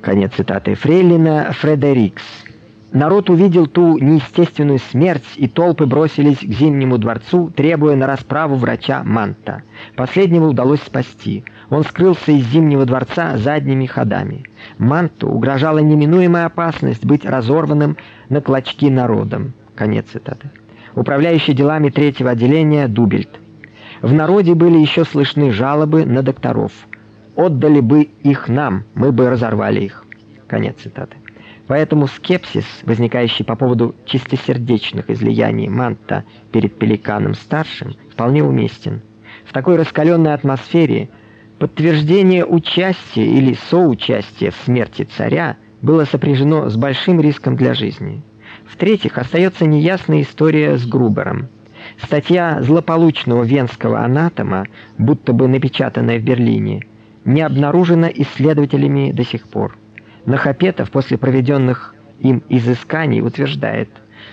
Конец цитаты Фрейлина Фредерикс. Народ увидел ту неестественную смерть, и толпы бросились к Зимнему дворцу, требуя на расправу врача Манта. Последнего удалось спасти. Он скрылся из Зимнего дворца задними ходами. Манту угрожала неминуемая опасность быть разорванным на клочки народом. Конец цитаты. Управляющий делами третьего отделения Дубельт. В народе были еще слышны жалобы на докторов. Отдали бы их нам, мы бы разорвали их. Конец цитаты. Поэтому скепсис, возникающий по поводу чистосердечных излияний Манта перед Пеликаном старшим, вполне уместен. В такой раскаленной атмосфере подтверждение участия или соучастия в смерти царя было сопряжено с большим риском для жизни. В-третьих, остается неясная история с Грубером. Статья злополучного венского анатома, будто бы напечатанная в Берлине, не обнаружена исследователями до сих пор. Нахапетов после проведенных им изысканий утверждает,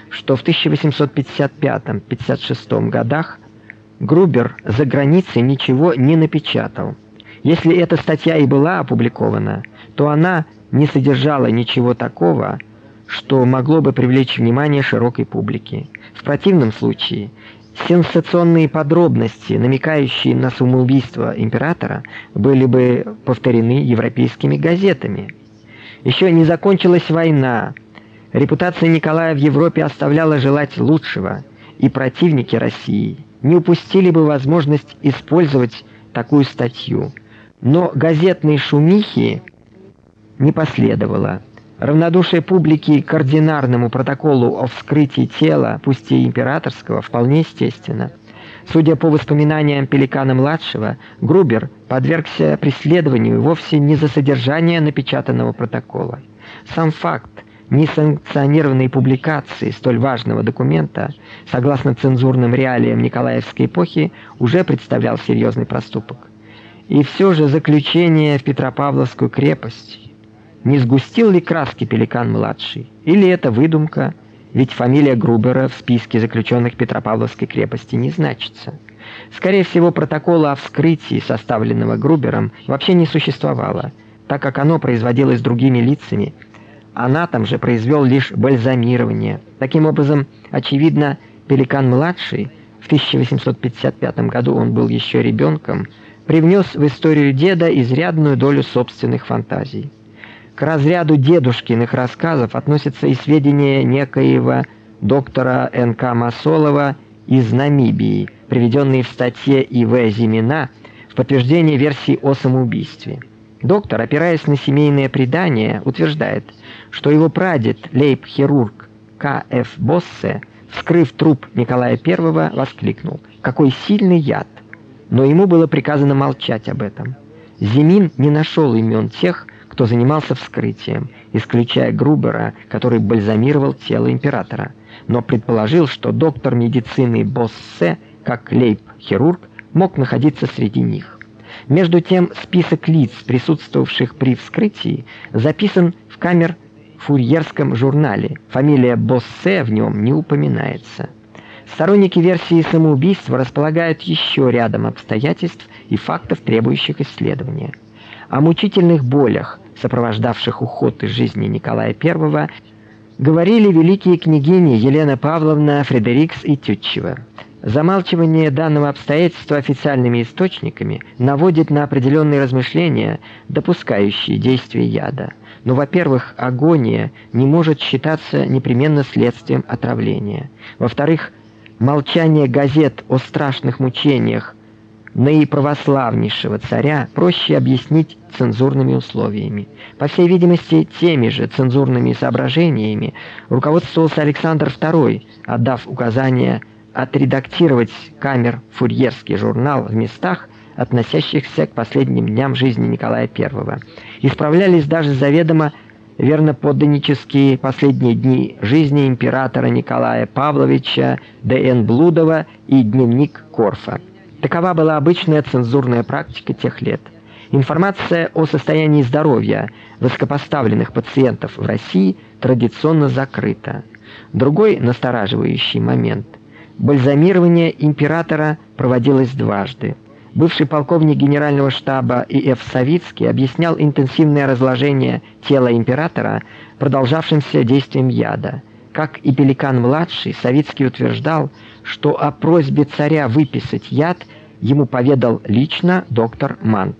что в 1855-56 годах Грубер за границей ничего не напечатал. Если эта статья и была опубликована, то она не содержала ничего такого, что могло бы привлечь внимание широкой публики. В противном случае сенсационные подробности, намекающие на самоубийство императора, были бы повторены европейскими газетами. Еще не закончилась война. Репутация Николая в Европе оставляла желать лучшего, и противники России не упустили бы возможность использовать такую статью. Но газетной шумихи не последовало. Равнодушие публики к ординарному протоколу о вскрытии тела, пусть и императорского, вполне естественно. Судя по воспоминаниям Пеликана-младшего, Грубер подвергся преследованию вовсе не за содержание напечатанного протокола. Сам факт несанкционированной публикации столь важного документа, согласно цензурным реалиям Николаевской эпохи, уже представлял серьезный проступок. И все же заключение в Петропавловскую крепость не сгустил ли краски Пеликан-младший, или это выдумка ведь фамилия Грубера в списке заключенных Петропавловской крепости не значится. Скорее всего, протокола о вскрытии, составленного Грубером, вообще не существовало, так как оно производилось другими лицами. Она там же произвел лишь бальзамирование. Таким образом, очевидно, Пеликан-младший в 1855 году он был еще ребенком, привнес в историю деда изрядную долю собственных фантазий. К разряду дедушкиных рассказов относятся и сведения некоего доктора Н.К. Масолова из Намибии, приведенные в статье И.В. Зимина в подтверждение версии о самоубийстве. Доктор, опираясь на семейные предания, утверждает, что его прадед, лейб-хирург К.Ф. Боссе, вскрыв труп Николая I, воскликнул: "Какой сильный яд!" Но ему было приказано молчать об этом. Зимин не нашел имен тех, кто занимался вскрытием, исключая Грубера, который бальзамировал тело императора, но предположил, что доктор медицины Боссе, как лейб-хирург, мог находиться среди них. Между тем, список лиц, присутствовавших при вскрытии, записан в камер фурьерском журнале. Фамилия Боссе в нем не упоминается. Сторонники версии самоубийства располагают еще рядом обстоятельств и фактов, требующих исследования. О мучительных болях, сопровождавших уход из жизни Николая I, говорили великие княгини Елена Павловна Фредерикс и Тютчева. Замалчивание данного обстоятельства официальными источниками наводит на определенные размышления, допускающие действие яда. Но, во-первых, агония не может считаться непременно следствием отравления. Во-вторых, молчание газет о страшных мучениях наиправославнейшего царя проще объяснить цензурными условиями. По всей видимости, теми же цензурными соображениями руководствовался Александр II, отдав указание отредактировать камер Фурьерский журнал в местах, относящихся к последним дням жизни Николая I. Исправлялись даже заведомо верноподданнические последние дни жизни императора Николая Павловича Д.Н. Блудова и дневник Корфа. Такова была обычная цензурная практика тех лет. Информация о состоянии здоровья высокопоставленных пациентов в России традиционно закрыта. Другой настораживающий момент бальзамирование императора проводилось дважды. Бывший полковник генерального штаба И.Ф. Савицкий объяснял интенсивное разложение тела императора продолжавшимся действием яда. Как и Пеликан-младший, Савицкий утверждал, что о просьбе царя выписать яд ему поведал лично доктор Мант.